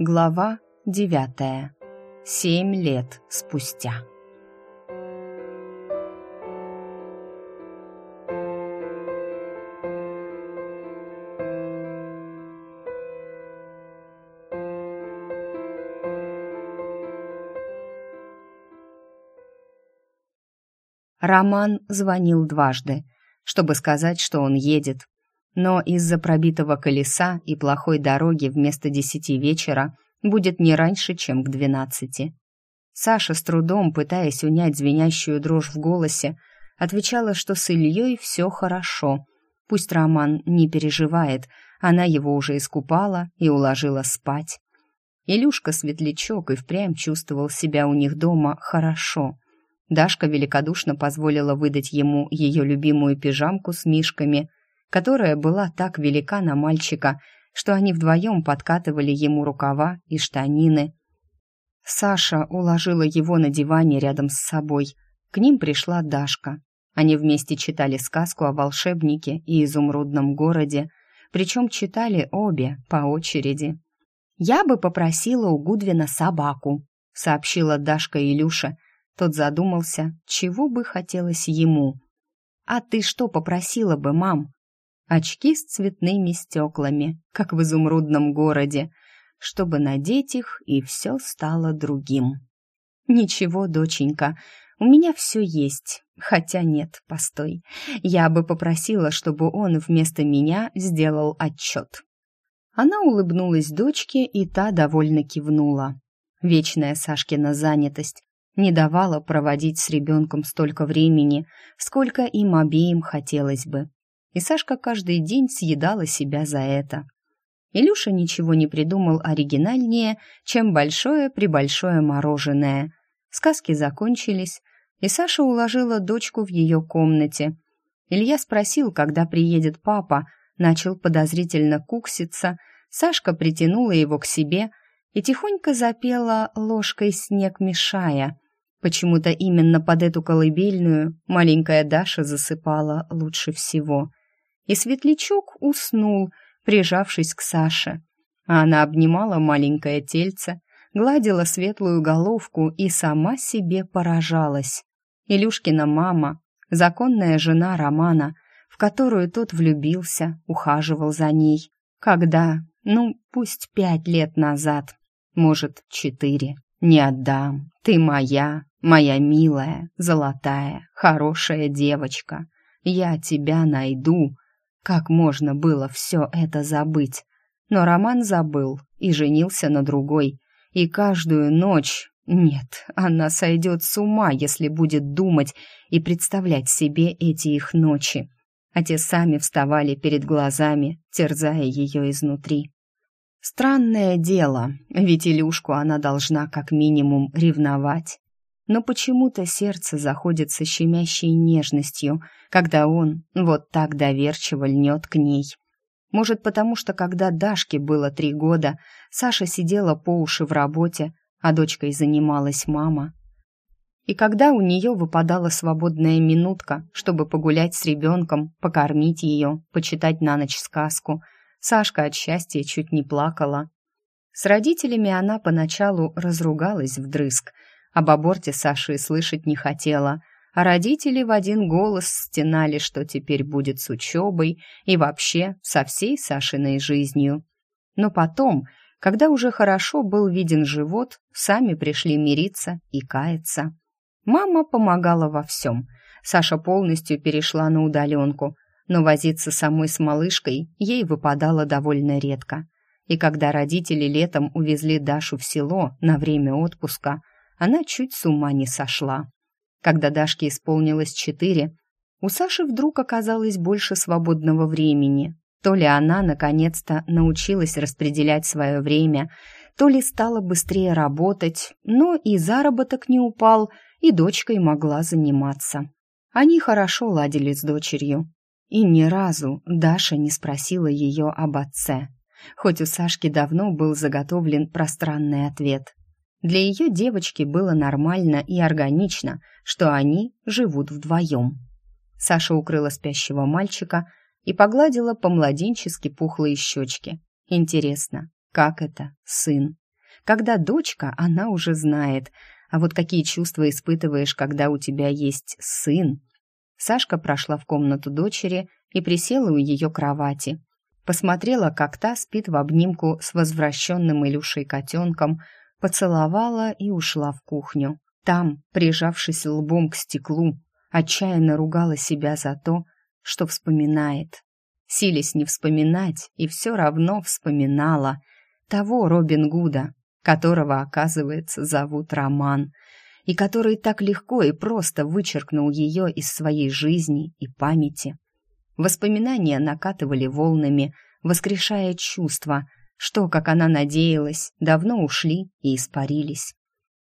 Глава девятая. Семь лет спустя. Роман звонил дважды, чтобы сказать, что он едет, но из-за пробитого колеса и плохой дороги вместо десяти вечера будет не раньше, чем к двенадцати. Саша с трудом, пытаясь унять звенящую дрожь в голосе, отвечала, что с Ильей все хорошо. Пусть Роман не переживает, она его уже искупала и уложила спать. Илюшка Светлячок и впрямь чувствовал себя у них дома хорошо. Дашка великодушно позволила выдать ему ее любимую пижамку с мишками – которая была так велика на мальчика, что они вдвоем подкатывали ему рукава и штанины. Саша уложила его на диване рядом с собой. К ним пришла Дашка. Они вместе читали сказку о волшебнике и изумрудном городе, причем читали обе по очереди. «Я бы попросила у Гудвина собаку», — сообщила Дашка Илюше. Тот задумался, чего бы хотелось ему. «А ты что попросила бы, мам?» Очки с цветными стеклами, как в изумрудном городе, чтобы надеть их, и все стало другим. «Ничего, доченька, у меня все есть. Хотя нет, постой. Я бы попросила, чтобы он вместо меня сделал отчет». Она улыбнулась дочке, и та довольно кивнула. Вечная Сашкина занятость не давала проводить с ребенком столько времени, сколько им обеим хотелось бы и Сашка каждый день съедала себя за это. Илюша ничего не придумал оригинальнее, чем большое-пребольшое мороженое. Сказки закончились, и Саша уложила дочку в ее комнате. Илья спросил, когда приедет папа, начал подозрительно кукситься, Сашка притянула его к себе и тихонько запела ложкой снег мешая. Почему-то именно под эту колыбельную маленькая Даша засыпала лучше всего — и светлячок уснул, прижавшись к Саше. Она обнимала маленькое тельце, гладила светлую головку и сама себе поражалась. Илюшкина мама, законная жена Романа, в которую тот влюбился, ухаживал за ней. Когда? Ну, пусть пять лет назад, может, четыре. Не отдам, ты моя, моя милая, золотая, хорошая девочка. Я тебя найду, как можно было все это забыть? Но Роман забыл и женился на другой. И каждую ночь... Нет, она сойдет с ума, если будет думать и представлять себе эти их ночи. А те сами вставали перед глазами, терзая ее изнутри. Странное дело, ведь Илюшку она должна как минимум ревновать но почему-то сердце заходит со щемящей нежностью, когда он вот так доверчиво льнет к ней. Может, потому что когда Дашке было три года, Саша сидела по уши в работе, а дочкой занималась мама. И когда у нее выпадала свободная минутка, чтобы погулять с ребенком, покормить ее, почитать на ночь сказку, Сашка от счастья чуть не плакала. С родителями она поначалу разругалась вдрызг – об аборте Саша и слышать не хотела, а родители в один голос стенали, что теперь будет с учебой и вообще со всей Сашиной жизнью. Но потом, когда уже хорошо был виден живот, сами пришли мириться и каяться. Мама помогала во всем. Саша полностью перешла на удаленку, но возиться самой с малышкой ей выпадало довольно редко. И когда родители летом увезли Дашу в село на время отпуска – она чуть с ума не сошла. Когда Дашке исполнилось четыре, у Саши вдруг оказалось больше свободного времени. То ли она, наконец-то, научилась распределять свое время, то ли стала быстрее работать, но и заработок не упал, и дочкой могла заниматься. Они хорошо ладили с дочерью. И ни разу Даша не спросила ее об отце, хоть у Сашки давно был заготовлен пространный ответ. Для ее девочки было нормально и органично, что они живут вдвоем. Саша укрыла спящего мальчика и погладила по-младенчески пухлые щечки. Интересно, как это, сын? Когда дочка, она уже знает. А вот какие чувства испытываешь, когда у тебя есть сын? Сашка прошла в комнату дочери и присела у ее кровати. Посмотрела, как та спит в обнимку с возвращенным Илюшей котенком, поцеловала и ушла в кухню. Там, прижавшись лбом к стеклу, отчаянно ругала себя за то, что вспоминает. Силясь не вспоминать, и все равно вспоминала того Робин Гуда, которого, оказывается, зовут Роман, и который так легко и просто вычеркнул ее из своей жизни и памяти. Воспоминания накатывали волнами, воскрешая чувства, что, как она надеялась, давно ушли и испарились.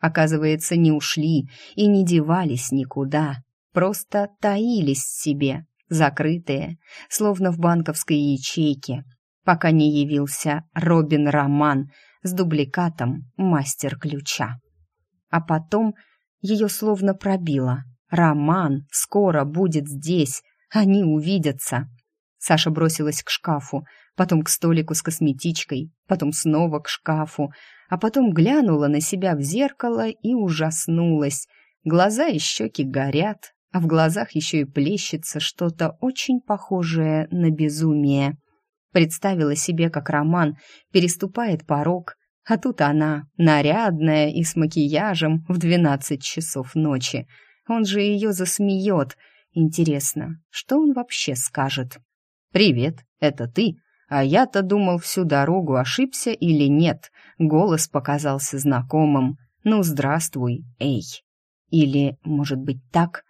Оказывается, не ушли и не девались никуда, просто таились себе, закрытые, словно в банковской ячейке, пока не явился Робин Роман с дубликатом мастер-ключа. А потом ее словно пробило. Роман скоро будет здесь, они увидятся. Саша бросилась к шкафу, потом к столику с косметичкой, потом снова к шкафу, а потом глянула на себя в зеркало и ужаснулась. Глаза и щеки горят, а в глазах еще и плещется что-то очень похожее на безумие. Представила себе, как Роман переступает порог, а тут она, нарядная и с макияжем в двенадцать часов ночи. Он же ее засмеет. Интересно, что он вообще скажет? «Привет, это ты?» А я-то думал всю дорогу, ошибся или нет. Голос показался знакомым. «Ну, здравствуй, эй!» Или, может быть, так?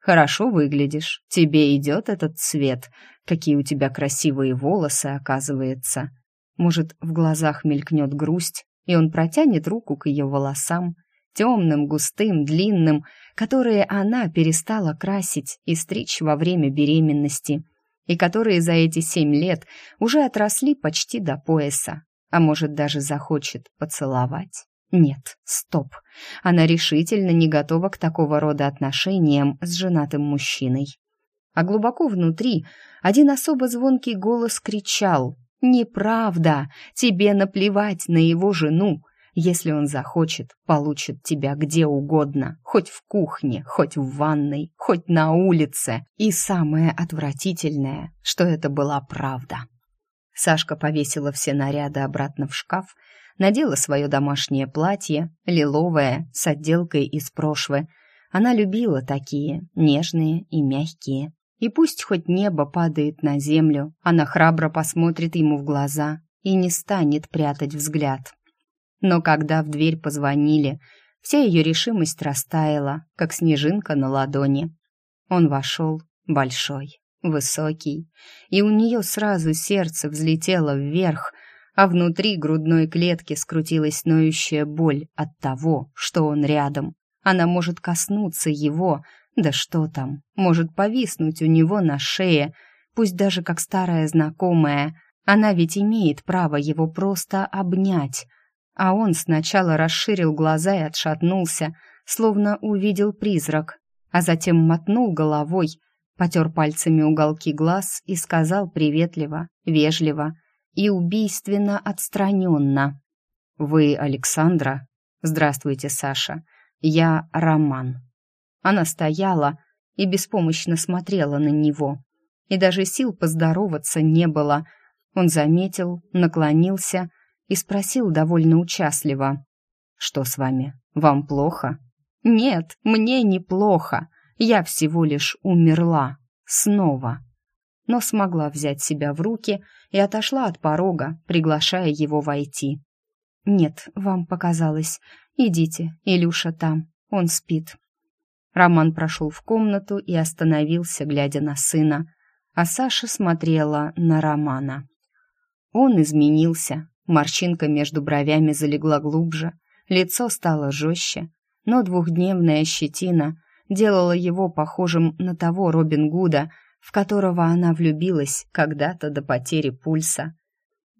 «Хорошо выглядишь. Тебе идет этот цвет. Какие у тебя красивые волосы, оказывается». Может, в глазах мелькнет грусть, и он протянет руку к ее волосам, темным, густым, длинным, которые она перестала красить и стричь во время беременности, и которые за эти семь лет уже отросли почти до пояса, а может, даже захочет поцеловать. Нет, стоп. Она решительно не готова к такого рода отношениям с женатым мужчиной. А глубоко внутри один особо звонкий голос кричал «Неправда! Тебе наплевать на его жену! Если он захочет, получит тебя где угодно, хоть в кухне, хоть в ванной, хоть на улице. И самое отвратительное, что это была правда». Сашка повесила все наряды обратно в шкаф, надела свое домашнее платье, лиловое, с отделкой из прошвы. Она любила такие, нежные и мягкие. И пусть хоть небо падает на землю, она храбро посмотрит ему в глаза и не станет прятать взгляд. Но когда в дверь позвонили, вся ее решимость растаяла, как снежинка на ладони. Он вошел, большой, высокий, и у нее сразу сердце взлетело вверх, а внутри грудной клетки скрутилась ноющая боль от того, что он рядом. Она может коснуться его, да что там, может повиснуть у него на шее, пусть даже как старая знакомая. Она ведь имеет право его просто обнять. А он сначала расширил глаза и отшатнулся, словно увидел призрак, а затем мотнул головой, потер пальцами уголки глаз и сказал приветливо, вежливо и убийственно отстраненно. «Вы Александра?» «Здравствуйте, Саша. Я Роман». Она стояла и беспомощно смотрела на него. И даже сил поздороваться не было. Он заметил, наклонился и спросил довольно участливо. «Что с вами? Вам плохо?» «Нет, мне неплохо. Я всего лишь умерла. Снова». Но смогла взять себя в руки и отошла от порога, приглашая его войти. «Нет, вам показалось. Идите, Илюша там, он спит». Роман прошел в комнату и остановился, глядя на сына, а Саша смотрела на Романа. Он изменился, морщинка между бровями залегла глубже, лицо стало жестче, но двухдневная щетина делала его похожим на того Робин Гуда, в которого она влюбилась когда-то до потери пульса.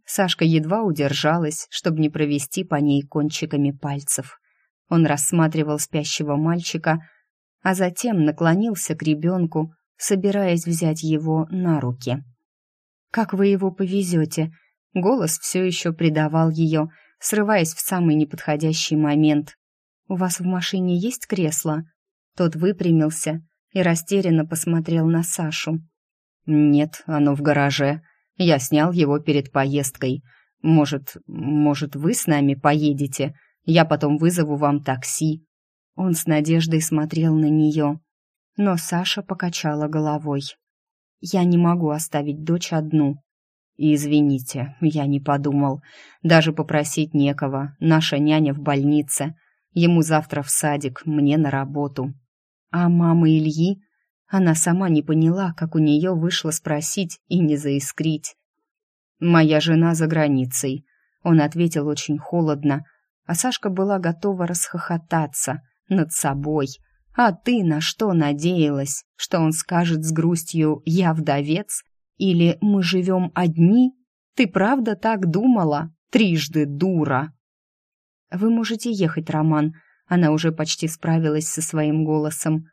Сашка едва удержалась, чтобы не провести по ней кончиками пальцев. Он рассматривал спящего мальчика, а затем наклонился к ребенку, собираясь взять его на руки. «Как вы его повезете?» Голос все еще придавал ее срываясь в самый неподходящий момент. «У вас в машине есть кресло?» Тот выпрямился и растерянно посмотрел на Сашу. «Нет, оно в гараже. Я снял его перед поездкой. Может, может, вы с нами поедете? Я потом вызову вам такси». Он с надеждой смотрел на нее, но Саша покачала головой. «Я не могу оставить дочь одну». «Извините, я не подумал. Даже попросить некого. Наша няня в больнице. Ему завтра в садик, мне на работу». «А мама Ильи?» Она сама не поняла, как у нее вышло спросить и не заискрить. «Моя жена за границей», — он ответил очень холодно, а Сашка была готова расхохотаться над собой. «А ты на что надеялась? Что он скажет с грустью «я вдовец» или «мы живем одни»? Ты правда так думала? Трижды дура!» «Вы можете ехать, Роман», — она уже почти справилась со своим голосом.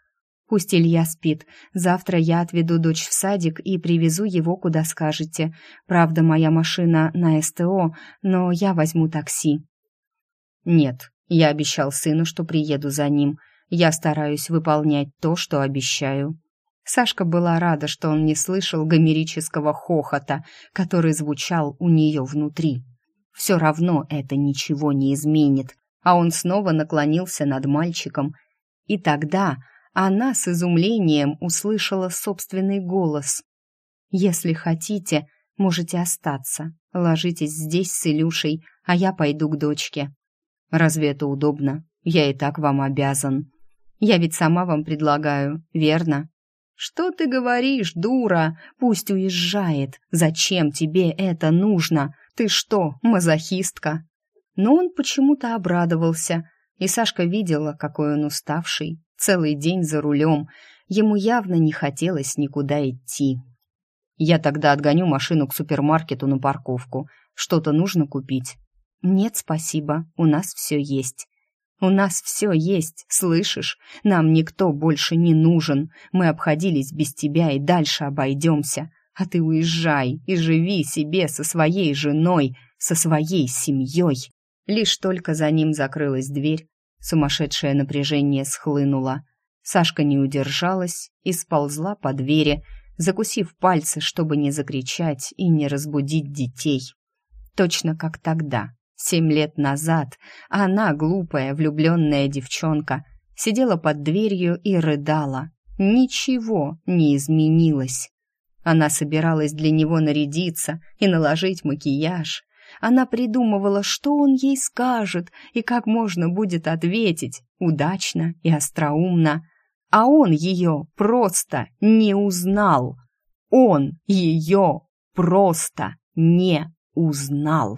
Пусть Илья спит. Завтра я отведу дочь в садик и привезу его, куда скажете. Правда, моя машина на СТО, но я возьму такси». «Нет, я обещал сыну, что приеду за ним. Я стараюсь выполнять то, что обещаю». Сашка была рада, что он не слышал гомерического хохота, который звучал у нее внутри. Все равно это ничего не изменит, а он снова наклонился над мальчиком. И тогда она с изумлением услышала собственный голос. «Если хотите, можете остаться. Ложитесь здесь с Илюшей, а я пойду к дочке». «Разве это удобно? Я и так вам обязан». «Я ведь сама вам предлагаю, верно?» «Что ты говоришь, дура? Пусть уезжает. Зачем тебе это нужно? Ты что, мазохистка?» Но он почему-то обрадовался, и Сашка видела, какой он уставший, целый день за рулем. Ему явно не хотелось никуда идти. «Я тогда отгоню машину к супермаркету на парковку. Что-то нужно купить?» «Нет, спасибо, у нас все есть». «У нас все есть, слышишь? Нам никто больше не нужен. Мы обходились без тебя и дальше обойдемся. А ты уезжай и живи себе со своей женой, со своей семьей». Лишь только за ним закрылась дверь, Сумасшедшее напряжение схлынуло. Сашка не удержалась и сползла по двери, закусив пальцы, чтобы не закричать и не разбудить детей. Точно как тогда, семь лет назад, она, глупая, влюбленная девчонка, сидела под дверью и рыдала. Ничего не изменилось. Она собиралась для него нарядиться и наложить макияж, она придумывала, что он ей скажет и как можно будет ответить, удачно и остроумно. А он ее просто не узнал. Он ее просто не узнал.